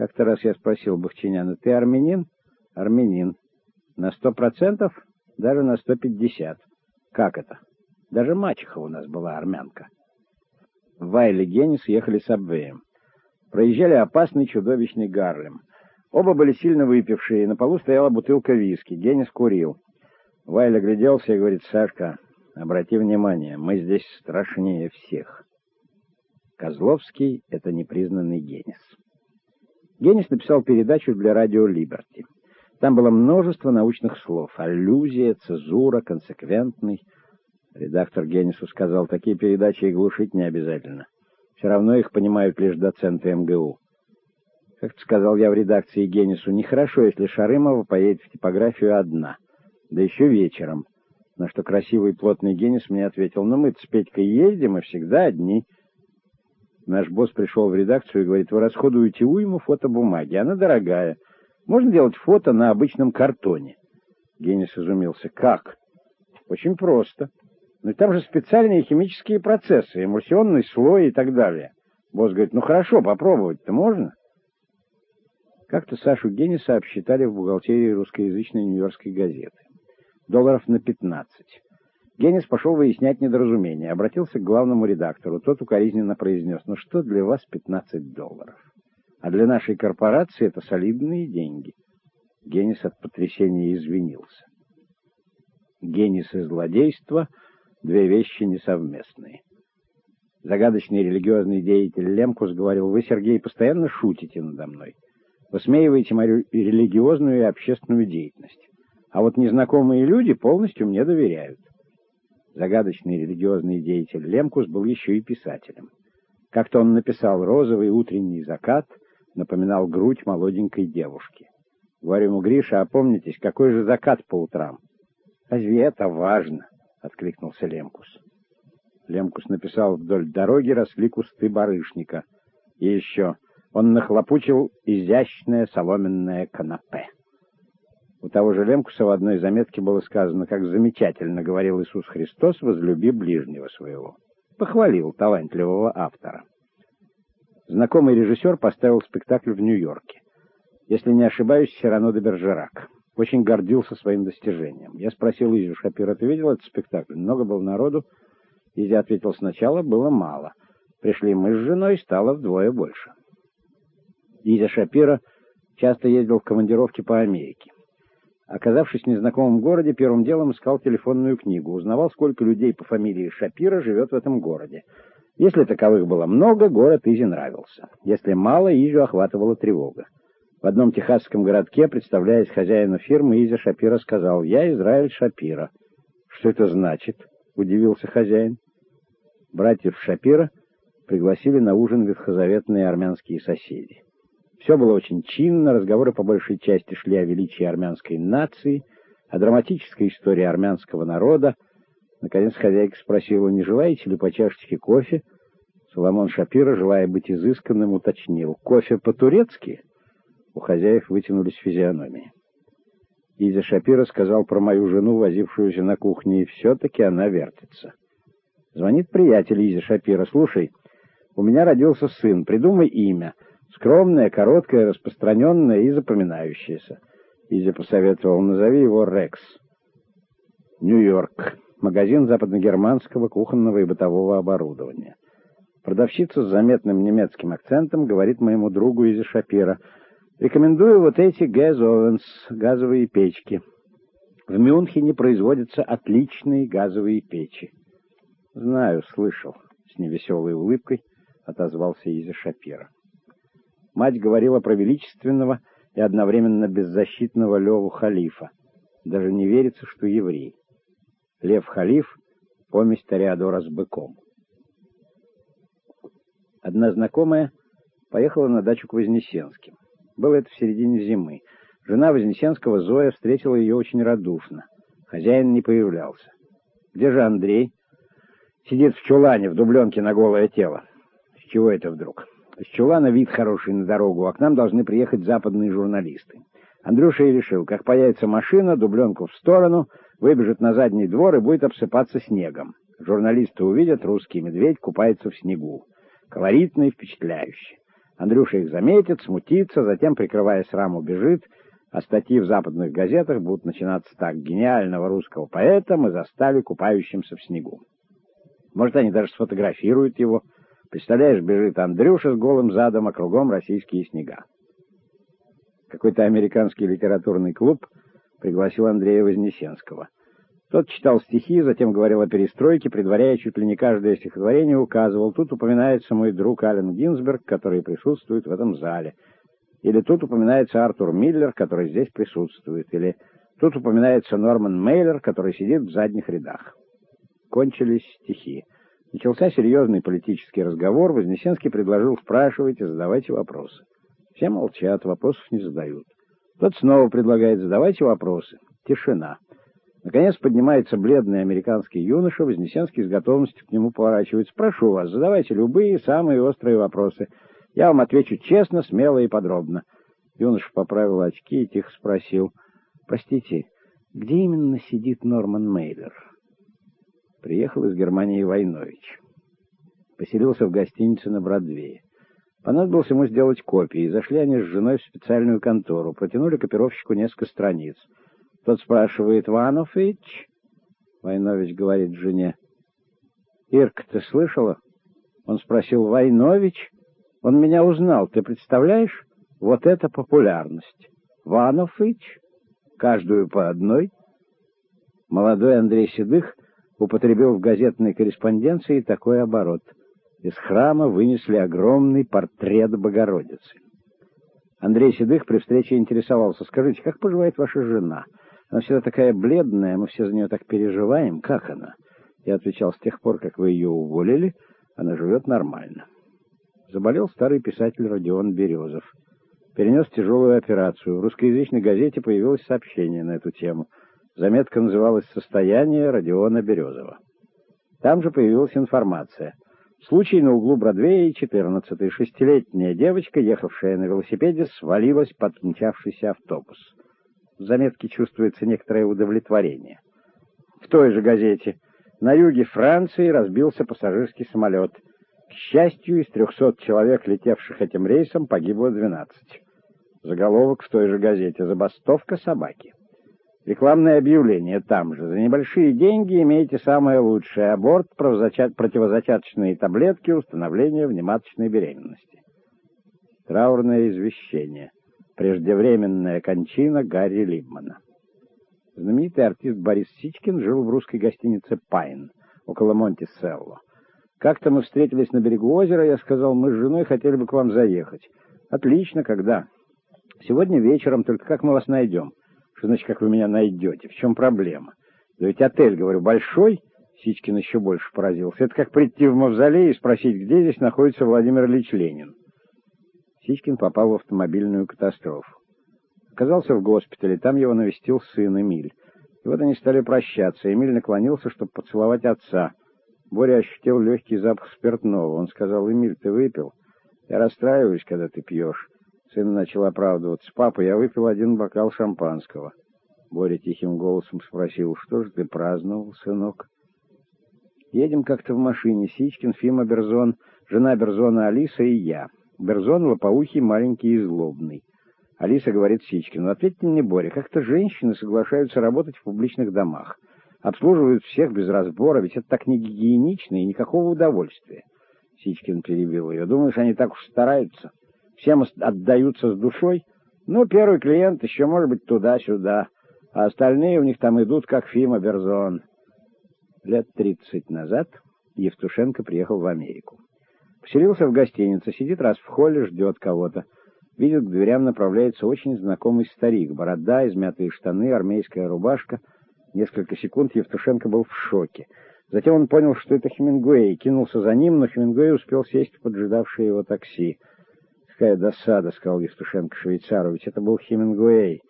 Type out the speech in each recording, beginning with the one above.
Как-то раз я спросил Бахчиняна, ты армянин? Армянин. На сто процентов? Даже на сто пятьдесят. Как это? Даже мачеха у нас была армянка. Вайли Геннис ехали с Абвеем. Проезжали опасный чудовищный Гарлем. Оба были сильно выпившие, и на полу стояла бутылка виски. Геннис курил. Вайли огляделся и говорит, «Сашка, обрати внимание, мы здесь страшнее всех». Козловский — это непризнанный Геннис. Генис написал передачу для радио «Либерти». Там было множество научных слов. Аллюзия, цезура, консеквентный. Редактор Генису сказал, такие передачи и глушить не обязательно. Все равно их понимают лишь доценты МГУ. Как-то сказал я в редакции Генису, нехорошо, если Шарымова поедет в типографию одна, да еще вечером. На что красивый плотный Генис мне ответил, ну мы-то с Петькой ездим, и всегда одни. Наш босс пришел в редакцию и говорит, вы расходуете уйму фотобумаги, она дорогая. Можно делать фото на обычном картоне. Генис изумился. Как? Очень просто. Но там же специальные химические процессы, эмульсионный слой и так далее. Босс говорит, ну хорошо, попробовать-то можно? Как-то Сашу Генниса обсчитали в бухгалтерии русскоязычной нью-йоркской газеты. Долларов на 15. Геннис пошел выяснять недоразумение, обратился к главному редактору. Тот укоризненно произнес, ну что для вас 15 долларов? А для нашей корпорации это солидные деньги. Геннис от потрясения извинился. Геннис и злодейство — две вещи несовместные. Загадочный религиозный деятель Лемкус говорил, вы, Сергей, постоянно шутите надо мной. Высмеиваете мою религиозную и общественную деятельность. А вот незнакомые люди полностью мне доверяют. Загадочный религиозный деятель Лемкус был еще и писателем. Как-то он написал «Розовый утренний закат», напоминал грудь молоденькой девушки. Говорю ему, Гриша, опомнитесь, какой же закат по утрам? Разве это важно? — откликнулся Лемкус. Лемкус написал «Вдоль дороги росли кусты барышника». И еще он нахлопучил изящное соломенное канапе. У того же Лемкуса в одной заметке было сказано, как замечательно говорил Иисус Христос, возлюби ближнего своего. Похвалил талантливого автора. Знакомый режиссер поставил спектакль в Нью-Йорке. Если не ошибаюсь, Сирано де Бержерак. Очень гордился своим достижением. Я спросил Изю Шапира, ты видел этот спектакль? Много было народу? Изя ответил, сначала было мало. Пришли мы с женой, стало вдвое больше. Изя Шапира часто ездил в командировки по Америке. Оказавшись в незнакомом городе, первым делом искал телефонную книгу, узнавал, сколько людей по фамилии Шапира живет в этом городе. Если таковых было много, город Изи нравился. Если мало, Изю охватывала тревога. В одном техасском городке, представляясь хозяину фирмы, Изя Шапира сказал, «Я Израиль Шапира». «Что это значит?» — удивился хозяин. Братьев Шапира пригласили на ужин ветхозаветные армянские соседи. Все было очень чинно, разговоры по большей части шли о величии армянской нации, о драматической истории армянского народа. Наконец хозяйка спросила, не желаете ли по чашечке кофе? Соломон Шапира, желая быть изысканным, уточнил, кофе по-турецки? У хозяев вытянулись физиономии. Изя Шапира сказал про мою жену, возившуюся на кухне, и все-таки она вертится. Звонит приятель Изя Шапира. «Слушай, у меня родился сын, придумай имя». Скромное, короткое, распространенное и запоминающееся. Изя посоветовал, назови его Рекс. Нью-Йорк. Магазин западногерманского кухонного и бытового оборудования. Продавщица с заметным немецким акцентом говорит моему другу Изи Шапира, «Рекомендую вот эти гэз-овенс, газовые печки. В Мюнхене производятся отличные газовые печи». «Знаю, слышал», — с невеселой улыбкой отозвался Изи Шапира. Мать говорила про величественного и одновременно беззащитного Леву Халифа. Даже не верится, что еврей. Лев Халиф — помесь Тореадора с быком. Одна знакомая поехала на дачу к Вознесенским. Было это в середине зимы. Жена Вознесенского, Зоя, встретила ее очень радушно. Хозяин не появлялся. «Где же Андрей?» «Сидит в чулане, в дубленке на голое тело». «С чего это вдруг?» С чулана вид хороший на дорогу, а к нам должны приехать западные журналисты. Андрюша и решил, как появится машина, дубленку в сторону, выбежит на задний двор и будет обсыпаться снегом. Журналисты увидят, русский медведь купается в снегу. Колоритно и впечатляюще. Андрюша их заметит, смутится, затем, прикрываясь раму, бежит, а статьи в западных газетах будут начинаться так. Гениального русского поэта мы застали купающимся в снегу. Может, они даже сфотографируют его. Представляешь, бежит Андрюша с голым задом, а кругом российские снега. Какой-то американский литературный клуб пригласил Андрея Вознесенского. Тот читал стихи, затем говорил о перестройке, предваряя чуть ли не каждое стихотворение, указывал. Тут упоминается мой друг Ален Гинзберг, который присутствует в этом зале. Или тут упоминается Артур Миллер, который здесь присутствует. Или тут упоминается Норман Мейлер, который сидит в задних рядах. Кончились стихи. Начался серьезный политический разговор. Вознесенский предложил спрашивать и задавайте вопросы. Все молчат, вопросов не задают. Тот снова предлагает задавайте вопросы. Тишина. Наконец поднимается бледный американский юноша, Вознесенский с готовностью к нему поворачивается. «Прошу вас, задавайте любые самые острые вопросы. Я вам отвечу честно, смело и подробно». Юноша поправил очки и тихо спросил. «Простите, где именно сидит Норман Мейлер?» Приехал из Германии Войнович. Поселился в гостинице на Бродвее. Понадобилось ему сделать копии. Зашли они с женой в специальную контору. Протянули копировщику несколько страниц. Тот спрашивает, Ванович? Войнович говорит жене. Ирка, ты слышала? Он спросил, Войнович? Он меня узнал, ты представляешь? Вот это популярность. Ванович? Каждую по одной. Молодой Андрей Седых употребил в газетной корреспонденции такой оборот. Из храма вынесли огромный портрет Богородицы. Андрей Седых при встрече интересовался. «Скажите, как поживает ваша жена?» Она всегда такая бледная, мы все за нее так переживаем. Как она? Я отвечал, с тех пор, как вы ее уволили, она живет нормально. Заболел старый писатель Родион Березов. Перенес тяжелую операцию. В русскоязычной газете появилось сообщение на эту тему. Заметка называлась «Состояние Родиона Березова». Там же появилась информация. Случай на углу Бродвея и 14-й. Шестилетняя девочка, ехавшая на велосипеде, свалилась под мчавшийся автобус. В заметке чувствуется некоторое удовлетворение. В той же газете на юге Франции разбился пассажирский самолет. К счастью, из 300 человек, летевших этим рейсом, погибло 12. Заголовок в той же газете «Забастовка собаки». Рекламное объявление там же. За небольшие деньги имеете самое лучшее. Аборт, противозачаточные таблетки, установление внематочной беременности. Траурное извещение. Преждевременная кончина Гарри Либмана. Знаменитый артист Борис Сичкин жил в русской гостинице «Пайн» около Монти-Селло. Как-то мы встретились на берегу озера, я сказал, мы с женой хотели бы к вам заехать. Отлично, когда? Сегодня вечером, только как мы вас найдем? Что значит, как вы меня найдете? В чем проблема? Да ведь отель, говорю, большой? Сичкин еще больше поразился. Это как прийти в мавзолей и спросить, где здесь находится Владимир Ильич Ленин. Сичкин попал в автомобильную катастрофу. Оказался в госпитале, там его навестил сын Эмиль. И вот они стали прощаться. Эмиль наклонился, чтобы поцеловать отца. Боря ощутил легкий запах спиртного. Он сказал, «Эмиль, ты выпил? Я расстраиваюсь, когда ты пьешь». Сын начал оправдываться. «Папа, я выпил один бокал шампанского». Боря тихим голосом спросил, «Что же ты праздновал, сынок?» Едем как-то в машине. Сичкин, Фима Берзон, жена Берзона Алиса и я. Берзон лопоухий, маленький и злобный. Алиса говорит Сичкину, ответьте мне, Боря, как-то женщины соглашаются работать в публичных домах. Обслуживают всех без разбора, ведь это так не гигиенично и никакого удовольствия. Сичкин перебил ее. Думаешь, они так уж стараются? Всем отдаются с душой? Ну, первый клиент еще, может быть, туда-сюда, а остальные у них там идут, как Фима Берзон. Лет тридцать назад Евтушенко приехал в Америку. Поселился в гостинице, сидит раз в холле, ждет кого-то. Видит, к дверям направляется очень знакомый старик. Борода, измятые штаны, армейская рубашка. Несколько секунд Евтушенко был в шоке. Затем он понял, что это Хемингуэй, кинулся за ним, но Хемингуэй успел сесть в поджидавшее его такси. «Какая досада», — сказал Евтушенко швейцару, — «ведь это был Хемингуэй,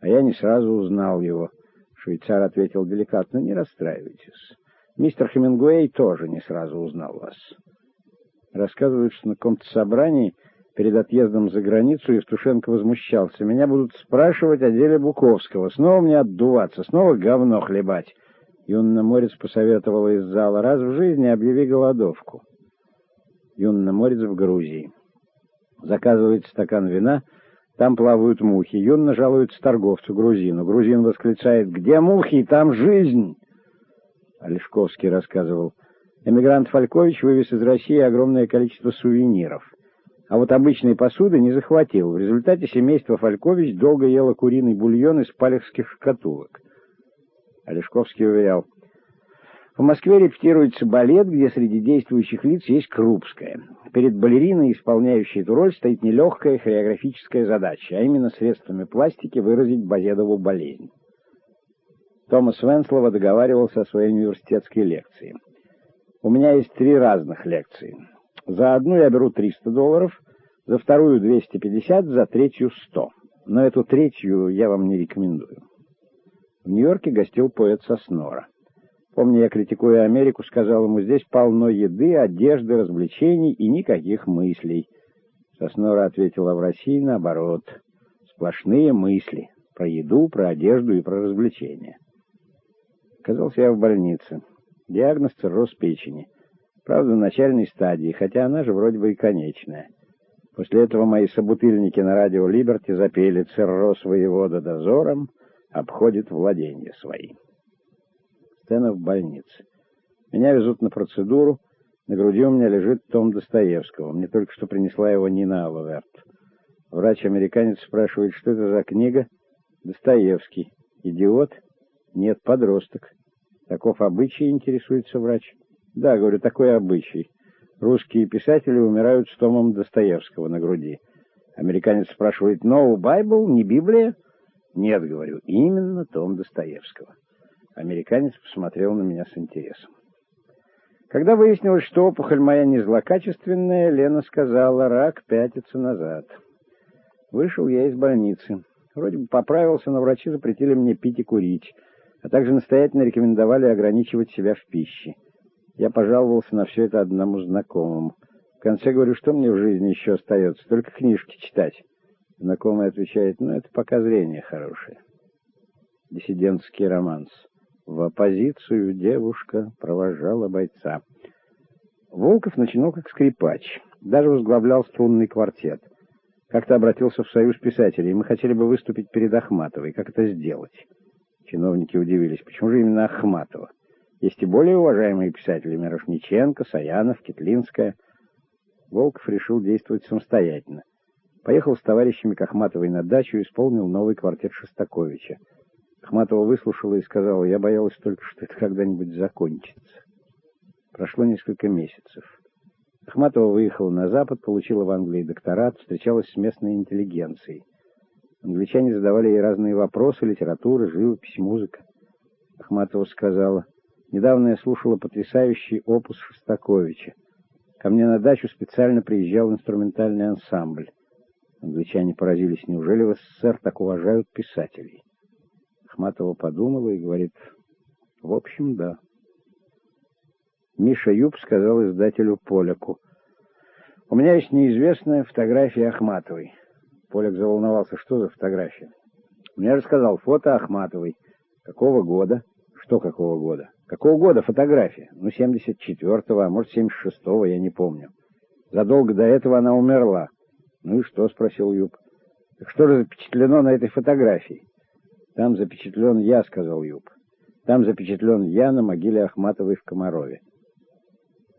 а я не сразу узнал его». Швейцар ответил деликатно, «Не расстраивайтесь. Мистер Хемингуэй тоже не сразу узнал вас». Рассказывают, что на каком-то собрании перед отъездом за границу Евтушенко возмущался. «Меня будут спрашивать о деле Буковского. Снова мне отдуваться, снова говно хлебать». Юнна Морец посоветовала из зала. «Раз в жизни объяви голодовку». Юнна Морец в Грузии. Заказывает стакан вина, там плавают мухи. Юнна жалуется торговцу грузину. Грузин восклицает «Где мухи? Там жизнь!» Олешковский рассказывал. Эмигрант Фалькович вывез из России огромное количество сувениров. А вот обычной посуды не захватил. В результате семейство Фалькович долго ело куриный бульон из палехских шкатулок. Олешковский уверял, в Москве репетируется балет, где среди действующих лиц есть Крупская. Перед балериной, исполняющей эту роль, стоит нелегкая хореографическая задача, а именно средствами пластики выразить Базедову болезнь. Томас Венслова договаривался о своей университетской лекции. «У меня есть три разных лекции. За одну я беру 300 долларов, за вторую 250, за третью 100. Но эту третью я вам не рекомендую». В Нью-Йорке гостил поэт Соснора. Помню, я, критикуя Америку, сказал ему, здесь полно еды, одежды, развлечений и никаких мыслей. Соснора ответила, в России наоборот. Сплошные мысли. Про еду, про одежду и про развлечения. Оказался я в больнице. Диагноз цирроз печени. Правда, в начальной стадии, хотя она же вроде бы и конечная. После этого мои собутыльники на радио «Либерти» запели «Цирроз воевода дозором обходит владения свои». Сцена в больнице. Меня везут на процедуру. На груди у меня лежит том Достоевского. Мне только что принесла его Нина Алаверт. Врач-американец спрашивает, что это за книга? Достоевский. Идиот? Нет, подросток. Таков обычай, интересуется врач. Да, говорю, такой обычай. Русские писатели умирают с томом Достоевского на груди. Американец спрашивает, no Bible, не Библия? Нет, говорю, именно том Достоевского. Американец посмотрел на меня с интересом. Когда выяснилось, что опухоль моя не злокачественная, Лена сказала, рак пятится назад. Вышел я из больницы. Вроде бы поправился, но врачи запретили мне пить и курить, а также настоятельно рекомендовали ограничивать себя в пище. Я пожаловался на все это одному знакомому. В конце говорю, что мне в жизни еще остается, только книжки читать. Знакомый отвечает, ну это пока зрение хорошее. Диссидентский романс. В оппозицию девушка провожала бойца. Волков начинал как скрипач, даже возглавлял струнный квартет. Как-то обратился в Союз писателей, мы хотели бы выступить перед Ахматовой. Как это сделать? Чиновники удивились, почему же именно Ахматова? Есть и более уважаемые писатели, Мирошниченко, Саянов, Китлинская. Волков решил действовать самостоятельно. Поехал с товарищами к Ахматовой на дачу и исполнил новый квартет Шостаковича. Ахматова выслушала и сказала, я боялась только, что это когда-нибудь закончится. Прошло несколько месяцев. Ахматова выехала на Запад, получила в Англии докторат, встречалась с местной интеллигенцией. Англичане задавали ей разные вопросы, литература, живопись, музыка. Ахматова сказала, недавно я слушала потрясающий опус Шостаковича. Ко мне на дачу специально приезжал инструментальный ансамбль. Англичане поразились, неужели в СССР так уважают писателей? Ахматова подумала и говорит, в общем, да. Миша Юб сказал издателю Поляку, у меня есть неизвестная фотография Ахматовой. Поляк заволновался, что за фотография? Мне рассказал, фото Ахматовой. Какого года? Что какого года? Какого года фотография? Ну, 74-го, а может, 76-го, я не помню. Задолго до этого она умерла. Ну и что, спросил Юб. Так что же запечатлено на этой фотографии? Там запечатлен я, сказал Юб. Там запечатлен я на могиле Ахматовой в Комарове.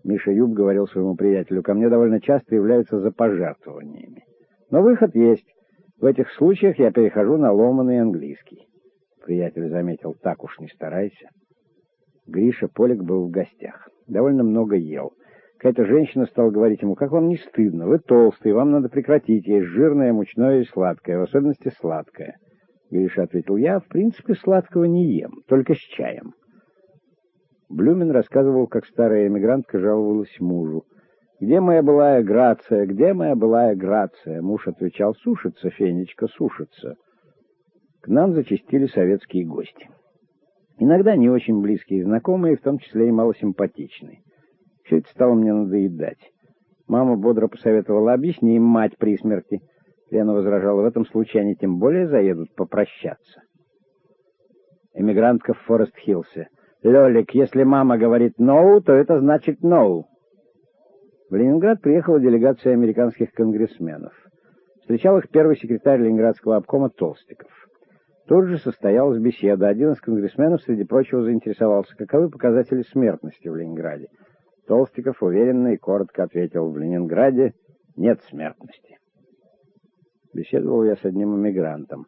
Миша Юб говорил своему приятелю, ко мне довольно часто являются за пожертвованиями. Но выход есть. В этих случаях я перехожу на ломаный английский. Приятель заметил, так уж не старайся. Гриша Полик был в гостях. Довольно много ел. Какая-то женщина стала говорить ему, как вам не стыдно, вы толстый, вам надо прекратить есть жирное, мучное и сладкое, в особенности сладкое. Гриша ответил, я, в принципе, сладкого не ем, только с чаем. Блюмин рассказывал, как старая эмигрантка жаловалась мужу. «Где моя былая грация? Где моя былая грация?» Муж отвечал, «Сушится, Фенечка, сушится». К нам зачастили советские гости. Иногда не очень близкие знакомые, в том числе и малосимпатичные. Все это стало мне надоедать. Мама бодро посоветовала, объясни им мать при смерти. Лена возражала, в этом случае они тем более заедут попрощаться. Эмигрантка в Форест-Хиллсе. «Лёлик, если мама говорит «ноу», то это значит «ноу». В Ленинград приехала делегация американских конгрессменов. Встречал их первый секретарь Ленинградского обкома Толстиков. Тут же состоялась беседа. Один из конгрессменов, среди прочего, заинтересовался, каковы показатели смертности в Ленинграде. Толстиков уверенно и коротко ответил, в Ленинграде нет смертности. Беседовал я с одним иммигрантом.